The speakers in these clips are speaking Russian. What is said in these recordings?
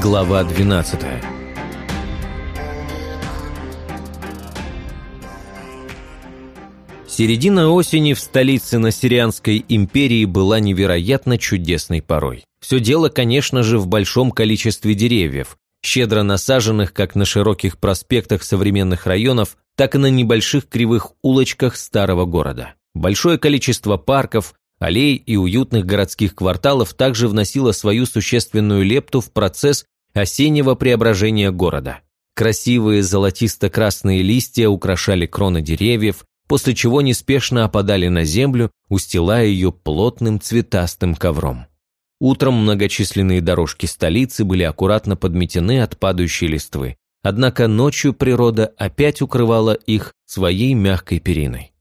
Глава 12 Середина осени в столице Насирианской империи была невероятно чудесной порой. Все дело, конечно же, в большом количестве деревьев, щедро насаженных как на широких проспектах современных районов, так и на небольших кривых улочках старого города. Большое количество парков, аллей и уютных городских кварталов также вносило свою существенную лепту в процесс осеннего преображения города. Красивые золотисто-красные листья украшали кроны деревьев, после чего неспешно опадали на землю, устилая ее плотным цветастым ковром. Утром многочисленные дорожки столицы были аккуратно подметены от падающей листвы, однако ночью природа опять укрывала их своей мягкой периной.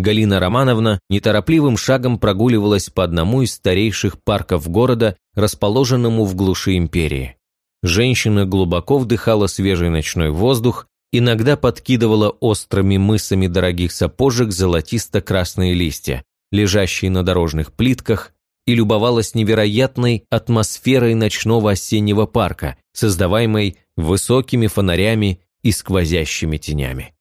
Галина Романовна неторопливым шагом прогуливалась по одному из старейших парков города, расположенному в глуши империи. Женщина глубоко вдыхала свежий ночной воздух, иногда подкидывала острыми мысами дорогих сапожек золотисто-красные листья, лежащие на дорожных плитках, и любовалась невероятной атмосферой ночного осеннего парка, создаваемой высокими фонарями и сквозящими тенями.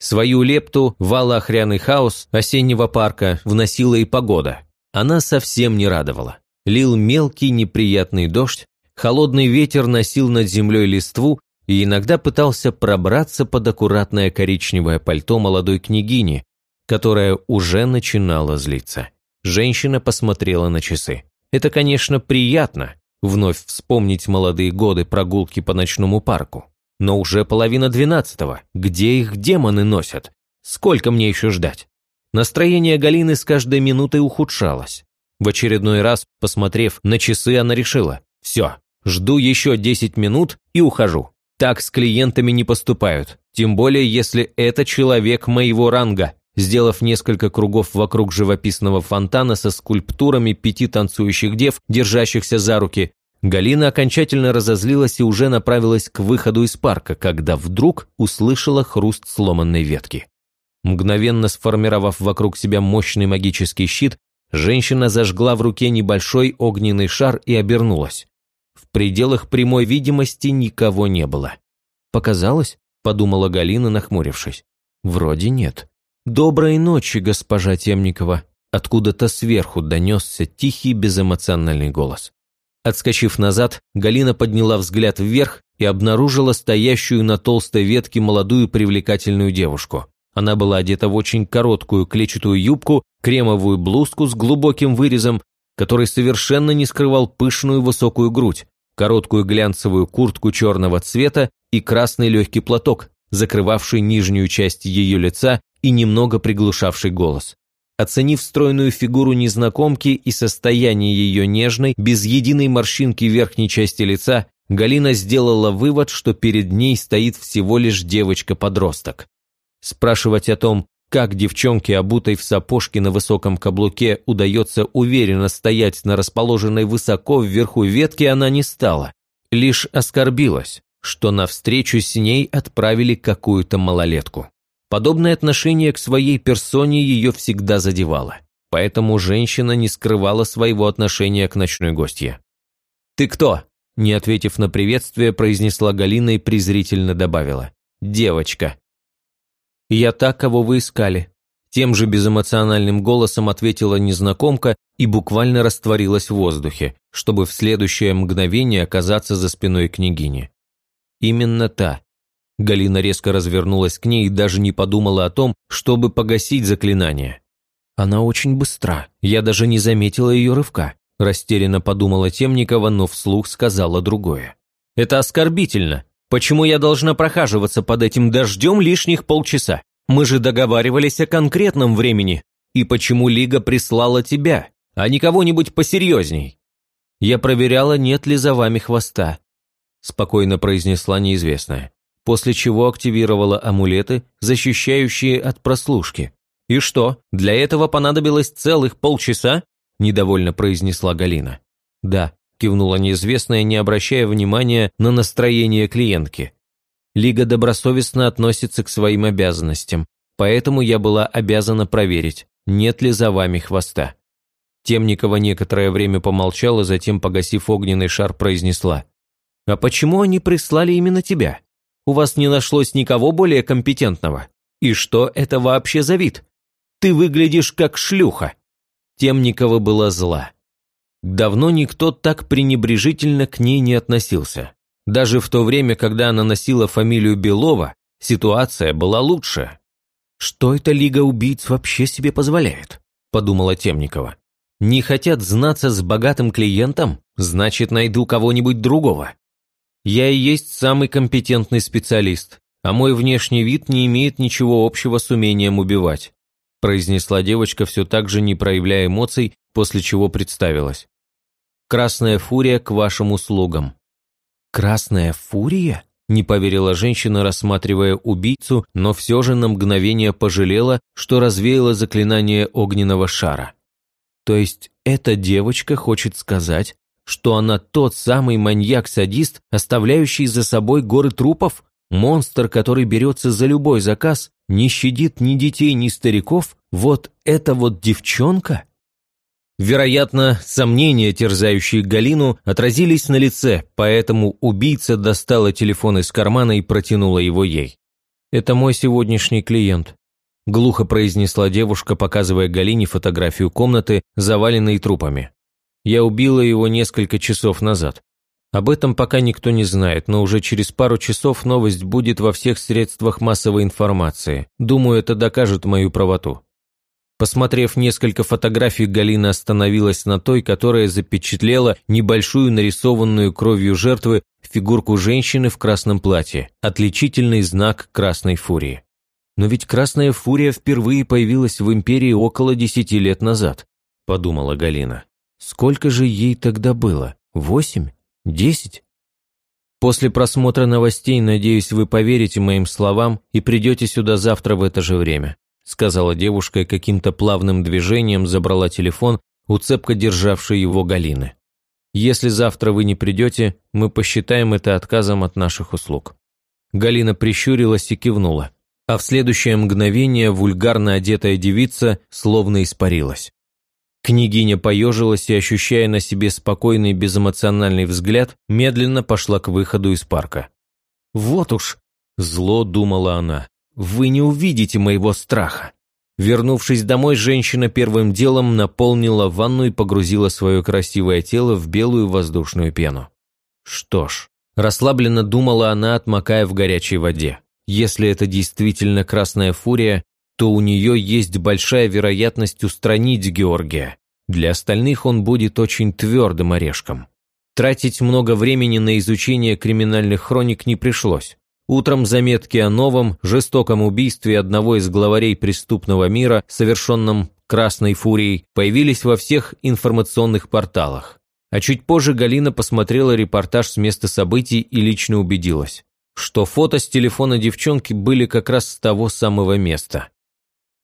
Свою лепту в охряный хаос осеннего парка вносила и погода. Она совсем не радовала. Лил мелкий неприятный дождь, холодный ветер носил над землей листву и иногда пытался пробраться под аккуратное коричневое пальто молодой княгини, которая уже начинала злиться. Женщина посмотрела на часы. Это, конечно, приятно, вновь вспомнить молодые годы прогулки по ночному парку. Но уже половина двенадцатого. Где их демоны носят? Сколько мне еще ждать? Настроение Галины с каждой минутой ухудшалось. В очередной раз, посмотрев на часы, она решила. Все, жду еще десять минут и ухожу. Так с клиентами не поступают, тем более если это человек моего ранга. Сделав несколько кругов вокруг живописного фонтана со скульптурами пяти танцующих дев, держащихся за руки, Галина окончательно разозлилась и уже направилась к выходу из парка, когда вдруг услышала хруст сломанной ветки. Мгновенно сформировав вокруг себя мощный магический щит, женщина зажгла в руке небольшой огненный шар и обернулась. В пределах прямой видимости никого не было. «Показалось?» – подумала Галина, нахмурившись. «Вроде нет». «Доброй ночи, госпожа Темникова!» Откуда-то сверху донесся тихий безэмоциональный голос. Отскочив назад, Галина подняла взгляд вверх и обнаружила стоящую на толстой ветке молодую привлекательную девушку. Она была одета в очень короткую клетчатую юбку, кремовую блузку с глубоким вырезом, который совершенно не скрывал пышную высокую грудь, короткую глянцевую куртку черного цвета и красный легкий платок, закрывавший нижнюю часть ее лица и немного приглушавший голос. Оценив стройную фигуру незнакомки и состояние ее нежной, без единой морщинки верхней части лица, Галина сделала вывод, что перед ней стоит всего лишь девочка-подросток. Спрашивать о том, как девчонке, обутой в сапожки на высоком каблуке, удается уверенно стоять на расположенной высоко вверху ветке, она не стала. Лишь оскорбилась, что навстречу с ней отправили какую-то малолетку. Подобное отношение к своей персоне ее всегда задевало. Поэтому женщина не скрывала своего отношения к ночной гостье. «Ты кто?» – не ответив на приветствие, произнесла Галина и презрительно добавила. «Девочка». «Я та, кого вы искали», – тем же безэмоциональным голосом ответила незнакомка и буквально растворилась в воздухе, чтобы в следующее мгновение оказаться за спиной княгини. Именно та. Галина резко развернулась к ней и даже не подумала о том, чтобы погасить заклинание. Она очень быстра, я даже не заметила ее рывка. Растерянно подумала Темникова, но вслух сказала другое. «Это оскорбительно. Почему я должна прохаживаться под этим дождем лишних полчаса? Мы же договаривались о конкретном времени. И почему Лига прислала тебя, а не кого-нибудь посерьезней? Я проверяла, нет ли за вами хвоста. Спокойно произнесла неизвестная. После чего активировала амулеты, защищающие от прослушки. «И что, для этого понадобилось целых полчаса?» – недовольно произнесла Галина. «Да», кивнула неизвестная, не обращая внимания на настроение клиентки. Лига добросовестно относится к своим обязанностям, поэтому я была обязана проверить, нет ли за вами хвоста. Темникова некоторое время помолчала, затем, погасив огненный шар, произнесла. А почему они прислали именно тебя? У вас не нашлось никого более компетентного? И что это вообще за вид? Ты выглядишь как шлюха». Темникова была зла. Давно никто так пренебрежительно к ней не относился. Даже в то время, когда она носила фамилию Белова, ситуация была лучше. «Что эта Лига убийц вообще себе позволяет?» – подумала Темникова. «Не хотят знаться с богатым клиентом? Значит, найду кого-нибудь другого. Я и есть самый компетентный специалист, а мой внешний вид не имеет ничего общего с умением убивать», – произнесла девочка, все так же не проявляя эмоций, после чего представилась. «Красная фурия к вашим услугам». «Красная фурия?» Не поверила женщина, рассматривая убийцу, но все же на мгновение пожалела, что развеяла заклинание огненного шара. То есть эта девочка хочет сказать, что она тот самый маньяк-садист, оставляющий за собой горы трупов? Монстр, который берется за любой заказ, не щадит ни детей, ни стариков? Вот это вот девчонка? Вероятно, сомнения, терзающие Галину, отразились на лице, поэтому убийца достала телефон из кармана и протянула его ей. «Это мой сегодняшний клиент», – глухо произнесла девушка, показывая Галине фотографию комнаты, заваленной трупами. «Я убила его несколько часов назад. Об этом пока никто не знает, но уже через пару часов новость будет во всех средствах массовой информации. Думаю, это докажет мою правоту». Посмотрев несколько фотографий, Галина остановилась на той, которая запечатлела небольшую нарисованную кровью жертвы фигурку женщины в красном платье, отличительный знак красной фурии. Но ведь красная фурия впервые появилась в империи около десяти лет назад, подумала Галина. Сколько же ей тогда было? Восемь? Десять? После просмотра новостей, надеюсь, вы поверите моим словам и придете сюда завтра в это же время сказала девушка и каким-то плавным движением забрала телефон, уцепко державший его Галины. «Если завтра вы не придете, мы посчитаем это отказом от наших услуг». Галина прищурилась и кивнула, а в следующее мгновение вульгарно одетая девица словно испарилась. Княгиня поежилась и, ощущая на себе спокойный безэмоциональный взгляд, медленно пошла к выходу из парка. «Вот уж!» – зло думала она. Вы не увидите моего страха». Вернувшись домой, женщина первым делом наполнила ванну и погрузила свое красивое тело в белую воздушную пену. Что ж, расслабленно думала она, отмокая в горячей воде. Если это действительно красная фурия, то у нее есть большая вероятность устранить Георгия. Для остальных он будет очень твердым орешком. Тратить много времени на изучение криминальных хроник не пришлось. Утром заметки о новом, жестоком убийстве одного из главарей преступного мира, совершенном Красной Фурией, появились во всех информационных порталах. А чуть позже Галина посмотрела репортаж с места событий и лично убедилась, что фото с телефона девчонки были как раз с того самого места.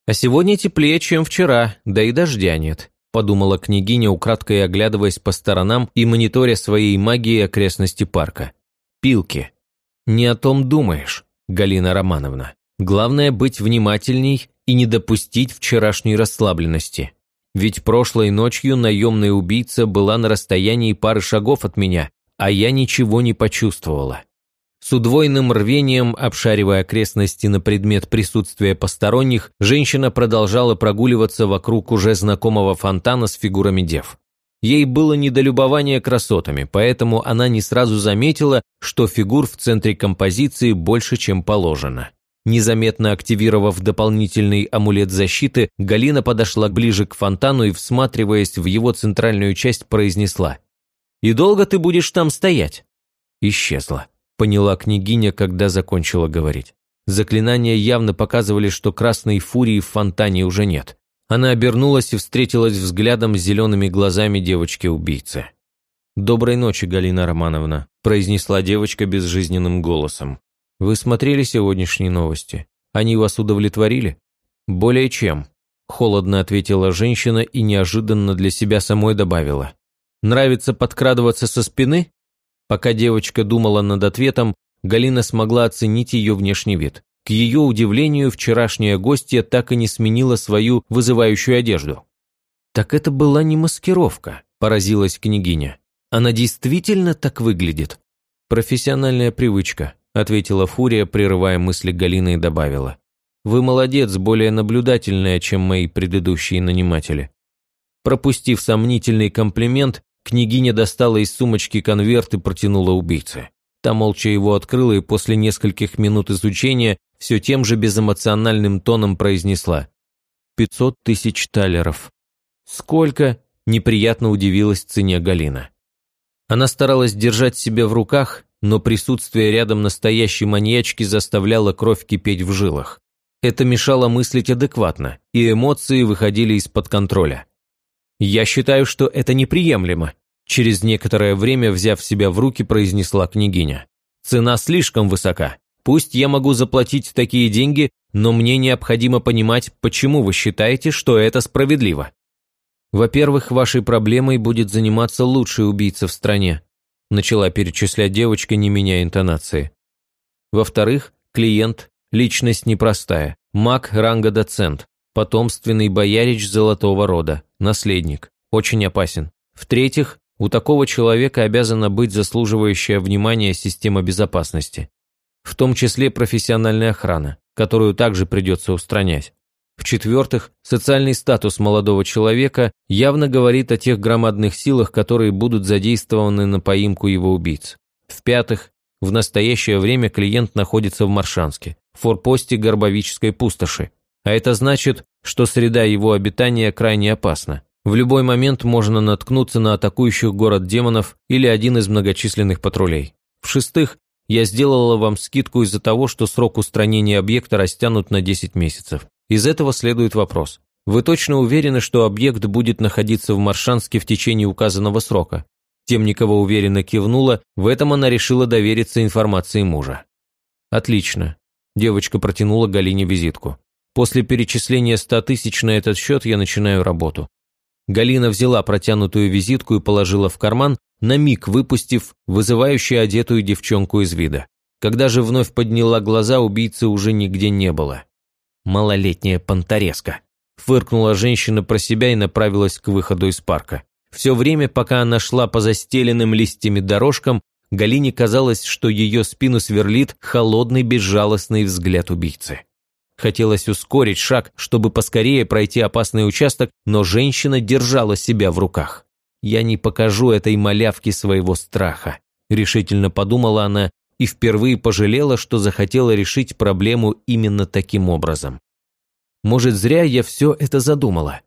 «А сегодня теплее, чем вчера, да и дождя нет», подумала княгиня, украдкой оглядываясь по сторонам и мониторя своей магией окрестности парка. Пилки. «Не о том думаешь, Галина Романовна. Главное быть внимательней и не допустить вчерашней расслабленности. Ведь прошлой ночью наемная убийца была на расстоянии пары шагов от меня, а я ничего не почувствовала. С удвоенным рвением, обшаривая окрестности на предмет присутствия посторонних, женщина продолжала прогуливаться вокруг уже знакомого фонтана с фигурами дев. Ей было недолюбование красотами, поэтому она не сразу заметила, что фигур в центре композиции больше, чем положено. Незаметно активировав дополнительный амулет защиты, Галина подошла ближе к фонтану и, всматриваясь в его центральную часть, произнесла «И долго ты будешь там стоять?» Исчезла, поняла княгиня, когда закончила говорить. Заклинания явно показывали, что красной фурии в фонтане уже нет. Она обернулась и встретилась взглядом с зелеными глазами девочки-убийцы. «Доброй ночи, Галина Романовна», – произнесла девочка безжизненным голосом. «Вы смотрели сегодняшние новости? Они вас удовлетворили?» «Более чем», – холодно ответила женщина и неожиданно для себя самой добавила. «Нравится подкрадываться со спины?» Пока девочка думала над ответом, Галина смогла оценить ее внешний вид. К ее удивлению, вчерашняя гостья так и не сменила свою вызывающую одежду. «Так это была не маскировка», – поразилась княгиня. «Она действительно так выглядит?» «Профессиональная привычка», – ответила Фурия, прерывая мысли Галины и добавила. «Вы молодец, более наблюдательная, чем мои предыдущие наниматели». Пропустив сомнительный комплимент, княгиня достала из сумочки конверт и протянула убийце. Та молча его открыла и после нескольких минут изучения все тем же безэмоциональным тоном произнесла. «Пятьсот тысяч талеров». «Сколько?» – неприятно удивилась цене Галина. Она старалась держать себя в руках, но присутствие рядом настоящей маньячки заставляло кровь кипеть в жилах. Это мешало мыслить адекватно, и эмоции выходили из-под контроля. «Я считаю, что это неприемлемо», через некоторое время, взяв себя в руки, произнесла княгиня. «Цена слишком высока. Пусть я могу заплатить такие деньги, но мне необходимо понимать, почему вы считаете, что это справедливо. Во-первых, вашей проблемой будет заниматься лучший убийца в стране, начала перечислять девочка, не меняя интонации. Во-вторых, клиент – личность непростая, маг ранга доцент, потомственный боярич золотого рода, наследник, очень опасен. В-третьих, у такого человека обязана быть заслуживающая внимания система безопасности, в том числе профессиональная охрана, которую также придется устранять. В-четвертых, социальный статус молодого человека явно говорит о тех громадных силах, которые будут задействованы на поимку его убийц. В-пятых, в настоящее время клиент находится в Маршанске, форпосте Горбовической пустоши, а это значит, что среда его обитания крайне опасна. В любой момент можно наткнуться на атакующих город демонов или один из многочисленных патрулей. В-шестых, я сделала вам скидку из-за того, что срок устранения объекта растянут на 10 месяцев. Из этого следует вопрос. Вы точно уверены, что объект будет находиться в Маршанске в течение указанного срока? Темникова уверенно кивнула, в этом она решила довериться информации мужа. Отлично. Девочка протянула Галине визитку. После перечисления ста тысяч на этот счет я начинаю работу. Галина взяла протянутую визитку и положила в карман, на миг выпустив вызывающую одетую девчонку из вида. Когда же вновь подняла глаза, убийцы уже нигде не было. Малолетняя понтареска. Фыркнула женщина про себя и направилась к выходу из парка. Все время, пока она шла по застеленным листьями дорожкам, Галине казалось, что ее спину сверлит холодный безжалостный взгляд убийцы. Хотелось ускорить шаг, чтобы поскорее пройти опасный участок, но женщина держала себя в руках. «Я не покажу этой малявке своего страха», – решительно подумала она и впервые пожалела, что захотела решить проблему именно таким образом. «Может, зря я все это задумала?»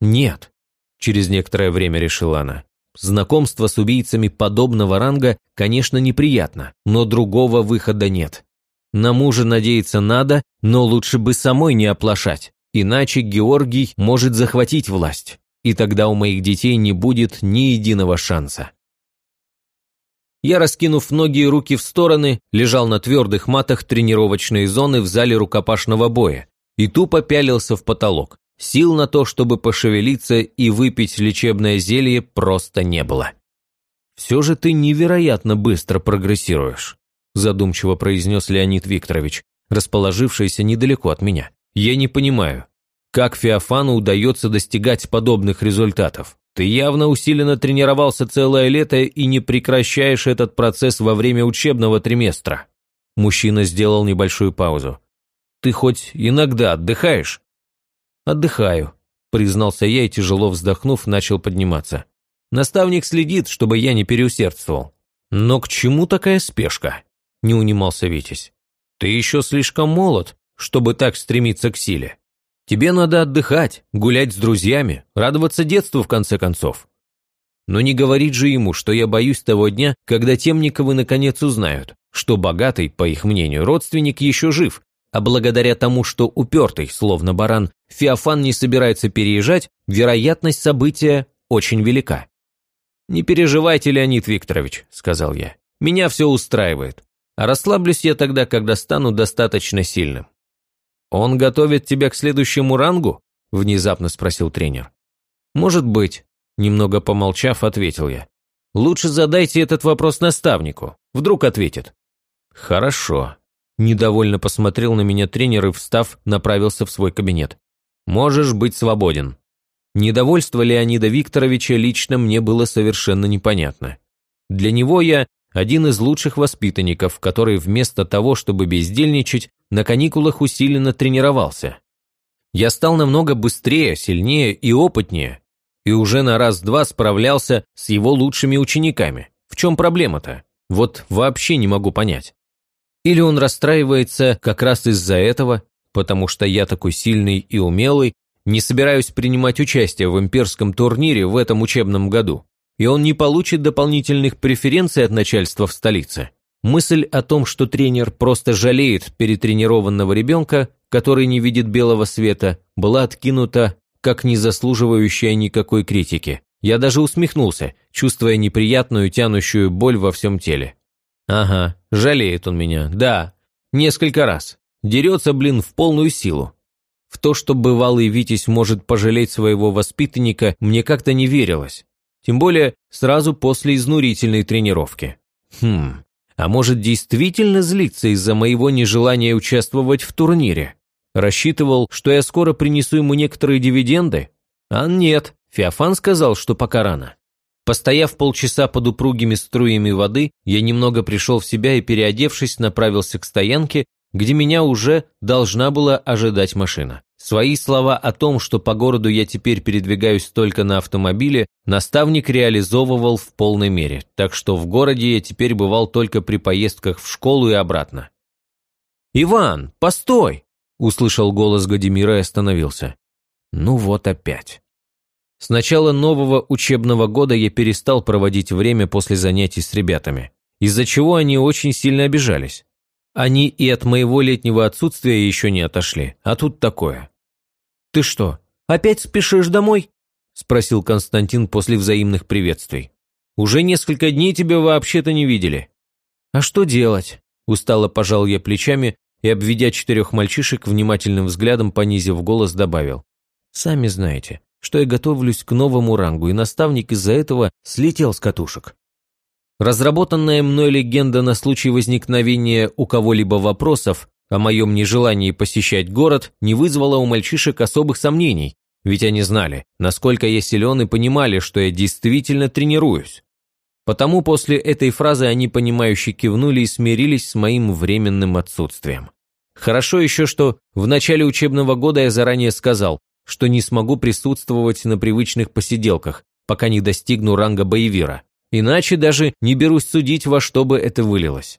«Нет», – через некоторое время решила она. «Знакомство с убийцами подобного ранга, конечно, неприятно, но другого выхода нет. На мужа надеяться надо, но лучше бы самой не оплошать, иначе Георгий может захватить власть, и тогда у моих детей не будет ни единого шанса. Я, раскинув ноги и руки в стороны, лежал на твердых матах тренировочной зоны в зале рукопашного боя и тупо пялился в потолок. Сил на то, чтобы пошевелиться и выпить лечебное зелье, просто не было. «Все же ты невероятно быстро прогрессируешь», задумчиво произнес Леонид Викторович, расположившийся недалеко от меня. «Я не понимаю, как Феофану удается достигать подобных результатов? Ты явно усиленно тренировался целое лето и не прекращаешь этот процесс во время учебного триместра». Мужчина сделал небольшую паузу. «Ты хоть иногда отдыхаешь?» «Отдыхаю», – признался я и, тяжело вздохнув, начал подниматься. «Наставник следит, чтобы я не переусердствовал». «Но к чему такая спешка?» – не унимался Витязь. «Ты еще слишком молод, чтобы так стремиться к силе. Тебе надо отдыхать, гулять с друзьями, радоваться детству в конце концов. Но не говорить же ему, что я боюсь того дня, когда Темниковы наконец узнают, что богатый, по их мнению, родственник еще жив, а благодаря тому, что упертый, словно баран, Феофан не собирается переезжать, вероятность события очень велика. «Не переживайте, Леонид Викторович», – сказал я. «Меня все устраивает. А расслаблюсь я тогда, когда стану достаточно сильным. «Он готовит тебя к следующему рангу?» – внезапно спросил тренер. «Может быть», – немного помолчав, ответил я. «Лучше задайте этот вопрос наставнику. Вдруг ответит». «Хорошо», – недовольно посмотрел на меня тренер и, встав, направился в свой кабинет. «Можешь быть свободен». Недовольство Леонида Викторовича лично мне было совершенно непонятно. Для него я один из лучших воспитанников, который вместо того, чтобы бездельничать, на каникулах усиленно тренировался. Я стал намного быстрее, сильнее и опытнее, и уже на раз-два справлялся с его лучшими учениками. В чем проблема-то? Вот вообще не могу понять. Или он расстраивается как раз из-за этого, потому что я такой сильный и умелый, не собираюсь принимать участие в имперском турнире в этом учебном году, и он не получит дополнительных преференций от начальства в столице. Мысль о том, что тренер просто жалеет перетренированного ребенка, который не видит белого света, была откинута как не заслуживающая никакой критики. Я даже усмехнулся, чувствуя неприятную тянущую боль во всем теле. Ага, жалеет он меня, да, несколько раз. Дерется, блин, в полную силу. В то, что бывалый Витязь может пожалеть своего воспитанника, мне как-то не верилось. Тем более сразу после изнурительной тренировки. Хм, а может действительно злиться из-за моего нежелания участвовать в турнире? Рассчитывал, что я скоро принесу ему некоторые дивиденды? А нет, Феофан сказал, что пока рано. Постояв полчаса под упругими струями воды, я немного пришел в себя и, переодевшись, направился к стоянке, где меня уже должна была ожидать машина. Свои слова о том, что по городу я теперь передвигаюсь только на автомобиле, наставник реализовывал в полной мере, так что в городе я теперь бывал только при поездках в школу и обратно. «Иван, постой!» – услышал голос Гадимира и остановился. «Ну вот опять». С начала нового учебного года я перестал проводить время после занятий с ребятами, из-за чего они очень сильно обижались. Они и от моего летнего отсутствия еще не отошли, а тут такое. «Ты что, опять спешишь домой?» – спросил Константин после взаимных приветствий. «Уже несколько дней тебя вообще-то не видели». «А что делать?» – устало пожал я плечами и, обведя четырех мальчишек, внимательным взглядом понизив голос, добавил. «Сами знаете, что я готовлюсь к новому рангу, и наставник из-за этого слетел с катушек. Разработанная мной легенда на случай возникновения у кого-либо вопросов о моем нежелании посещать город не вызвало у мальчишек особых сомнений, ведь они знали, насколько я силен и понимали, что я действительно тренируюсь. Потому после этой фразы они понимающе кивнули и смирились с моим временным отсутствием. Хорошо еще, что в начале учебного года я заранее сказал, что не смогу присутствовать на привычных посиделках, пока не достигну ранга боевира. Иначе даже не берусь судить, во что бы это вылилось.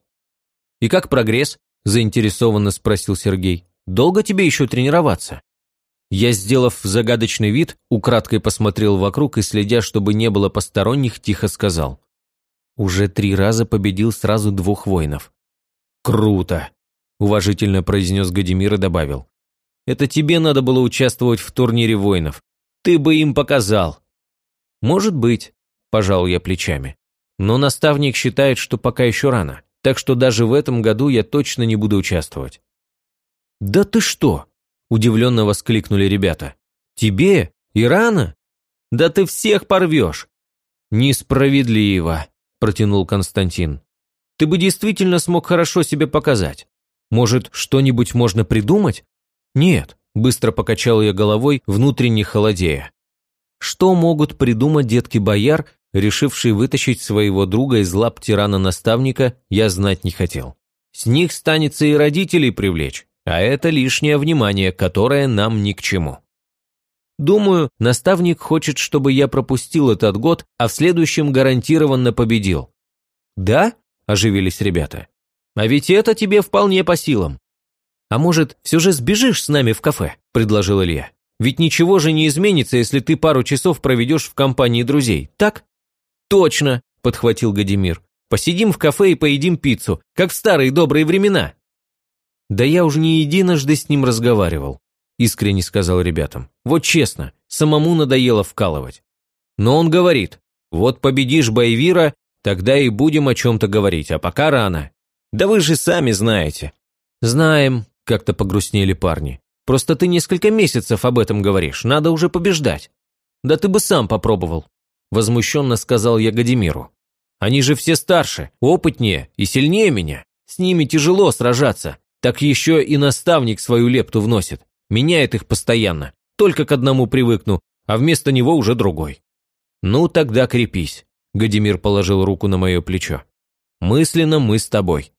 И как прогресс? Заинтересованно спросил Сергей. «Долго тебе еще тренироваться?» Я, сделав загадочный вид, украдкой посмотрел вокруг и, следя, чтобы не было посторонних, тихо сказал. «Уже три раза победил сразу двух воинов». «Круто!» – уважительно произнес Гадимир и добавил. «Это тебе надо было участвовать в турнире воинов. Ты бы им показал». «Может быть», – пожал я плечами. «Но наставник считает, что пока еще рано так что даже в этом году я точно не буду участвовать». «Да ты что?» – удивленно воскликнули ребята. «Тебе? И рано? Да ты всех порвешь!» «Несправедливо», – протянул Константин. «Ты бы действительно смог хорошо себе показать. Может, что-нибудь можно придумать?» «Нет», – быстро покачал я головой, внутренне холодея. «Что могут придумать детки бояр, решивший вытащить своего друга из лап тирана-наставника, я знать не хотел. С них станется и родителей привлечь, а это лишнее внимание, которое нам ни к чему. Думаю, наставник хочет, чтобы я пропустил этот год, а в следующем гарантированно победил. Да? Оживились ребята. А ведь это тебе вполне по силам. А может, все же сбежишь с нами в кафе? Предложил Илья. Ведь ничего же не изменится, если ты пару часов проведешь в компании друзей, так? «Точно!» – подхватил Гадимир. «Посидим в кафе и поедим пиццу, как в старые добрые времена!» «Да я уже не единожды с ним разговаривал», – искренне сказал ребятам. «Вот честно, самому надоело вкалывать. Но он говорит, вот победишь Байвира, тогда и будем о чем-то говорить, а пока рано. Да вы же сами знаете». «Знаем», – как-то погрустнели парни. «Просто ты несколько месяцев об этом говоришь, надо уже побеждать. Да ты бы сам попробовал. Возмущенно сказал я Гадимиру. Они же все старше, опытнее и сильнее меня. С ними тяжело сражаться. Так еще и наставник свою лепту вносит. Меняет их постоянно. Только к одному привыкну, а вместо него уже другой. Ну, тогда крепись. Гадимир положил руку на мое плечо. Мысленно мы с тобой.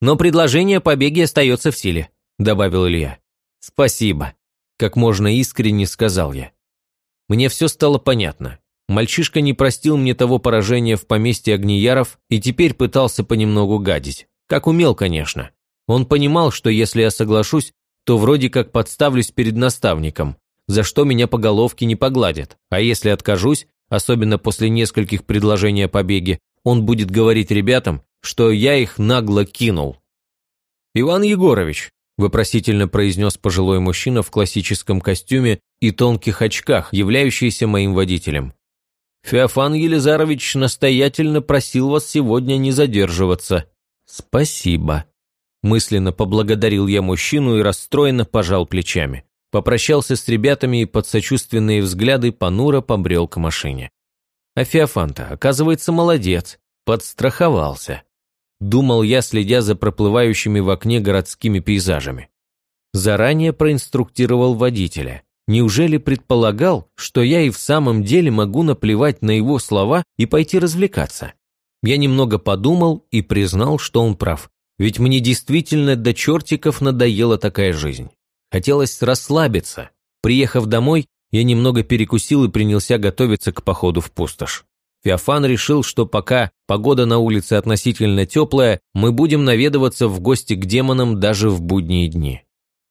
Но предложение о побеге остается в силе, добавил Илья. Спасибо, как можно искренне сказал я. Мне все стало понятно. Мальчишка не простил мне того поражения в поместье Огнияров и теперь пытался понемногу гадить. Как умел, конечно. Он понимал, что если я соглашусь, то вроде как подставлюсь перед наставником, за что меня по головке не погладят. А если откажусь, особенно после нескольких предложений о побеге, он будет говорить ребятам, что я их нагло кинул. «Иван Егорович», – вопросительно произнес пожилой мужчина в классическом костюме и тонких очках, являющийся моим водителем. «Феофан Елизарович настоятельно просил вас сегодня не задерживаться». «Спасибо», – мысленно поблагодарил я мужчину и расстроенно пожал плечами. Попрощался с ребятами и под сочувственные взгляды понуро побрел к машине. А Феофанта, оказывается, молодец, подстраховался. Думал я, следя за проплывающими в окне городскими пейзажами. Заранее проинструктировал водителя. Неужели предполагал, что я и в самом деле могу наплевать на его слова и пойти развлекаться? Я немного подумал и признал, что он прав. Ведь мне действительно до чертиков надоела такая жизнь. Хотелось расслабиться. Приехав домой, я немного перекусил и принялся готовиться к походу в пустошь. Феофан решил, что пока погода на улице относительно теплая, мы будем наведываться в гости к демонам даже в будние дни.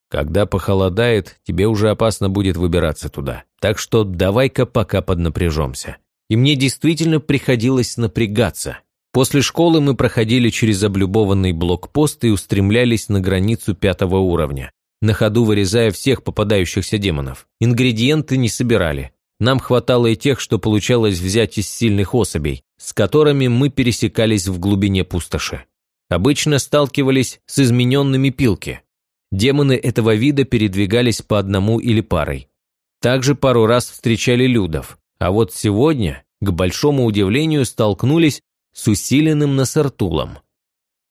Когда похолодает, тебе уже опасно будет выбираться туда. Так что давай-ка пока поднапряжемся. И мне действительно приходилось напрягаться. После школы мы проходили через облюбованный блокпост и устремлялись на границу пятого уровня на ходу вырезая всех попадающихся демонов. Ингредиенты не собирали. Нам хватало и тех, что получалось взять из сильных особей, с которыми мы пересекались в глубине пустоши. Обычно сталкивались с измененными пилки. Демоны этого вида передвигались по одному или парой. Также пару раз встречали людов, а вот сегодня, к большому удивлению, столкнулись с усиленным Насартулом.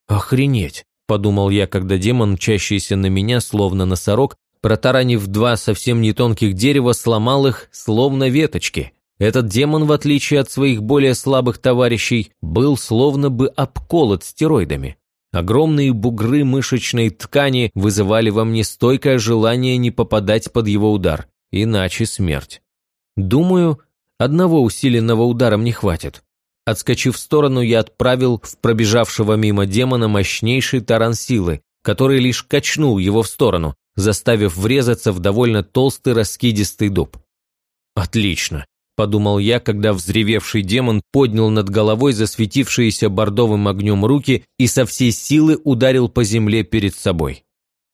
Охренеть! – подумал я, когда демон, мчащийся на меня, словно носорог, протаранив два совсем не тонких дерева, сломал их, словно веточки. Этот демон, в отличие от своих более слабых товарищей, был словно бы обколот стероидами. Огромные бугры мышечной ткани вызывали во мне стойкое желание не попадать под его удар, иначе смерть. Думаю, одного усиленного удара мне хватит. Отскочив в сторону, я отправил в пробежавшего мимо демона мощнейший таран силы, который лишь качнул его в сторону, заставив врезаться в довольно толстый раскидистый дуб. «Отлично», – подумал я, когда взревевший демон поднял над головой засветившиеся бордовым огнем руки и со всей силы ударил по земле перед собой.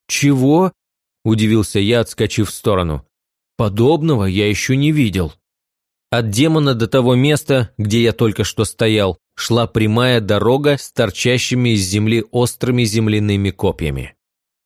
«Чего?» – удивился я, отскочив в сторону. «Подобного я еще не видел». От демона до того места, где я только что стоял, шла прямая дорога с торчащими из земли острыми земляными копьями.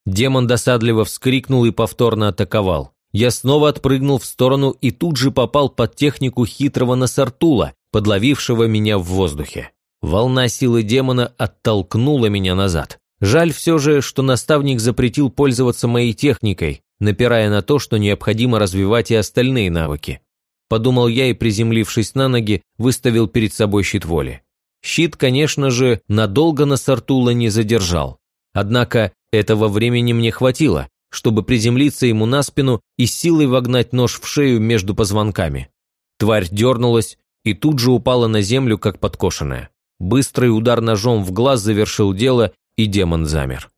Демон досадливо вскрикнул и повторно атаковал. Я снова отпрыгнул в сторону и тут же попал под технику хитрого Насартула, подловившего меня в воздухе. Волна силы демона оттолкнула меня назад. Жаль все же, что наставник запретил пользоваться моей техникой, напирая на то, что необходимо развивать и остальные навыки. Подумал я и, приземлившись на ноги, выставил перед собой щит воли. Щит, конечно же, надолго на Сартула не задержал. Однако этого времени мне хватило, чтобы приземлиться ему на спину и силой вогнать нож в шею между позвонками. Тварь дернулась и тут же упала на землю, как подкошенная. Быстрый удар ножом в глаз завершил дело, и демон замер.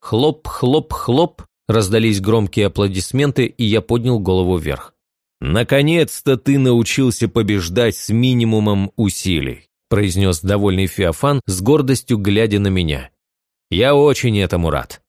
Хлоп, хлоп, хлоп, раздались громкие аплодисменты, и я поднял голову вверх. «Наконец-то ты научился побеждать с минимумом усилий», произнес довольный Феофан с гордостью глядя на меня. «Я очень этому рад».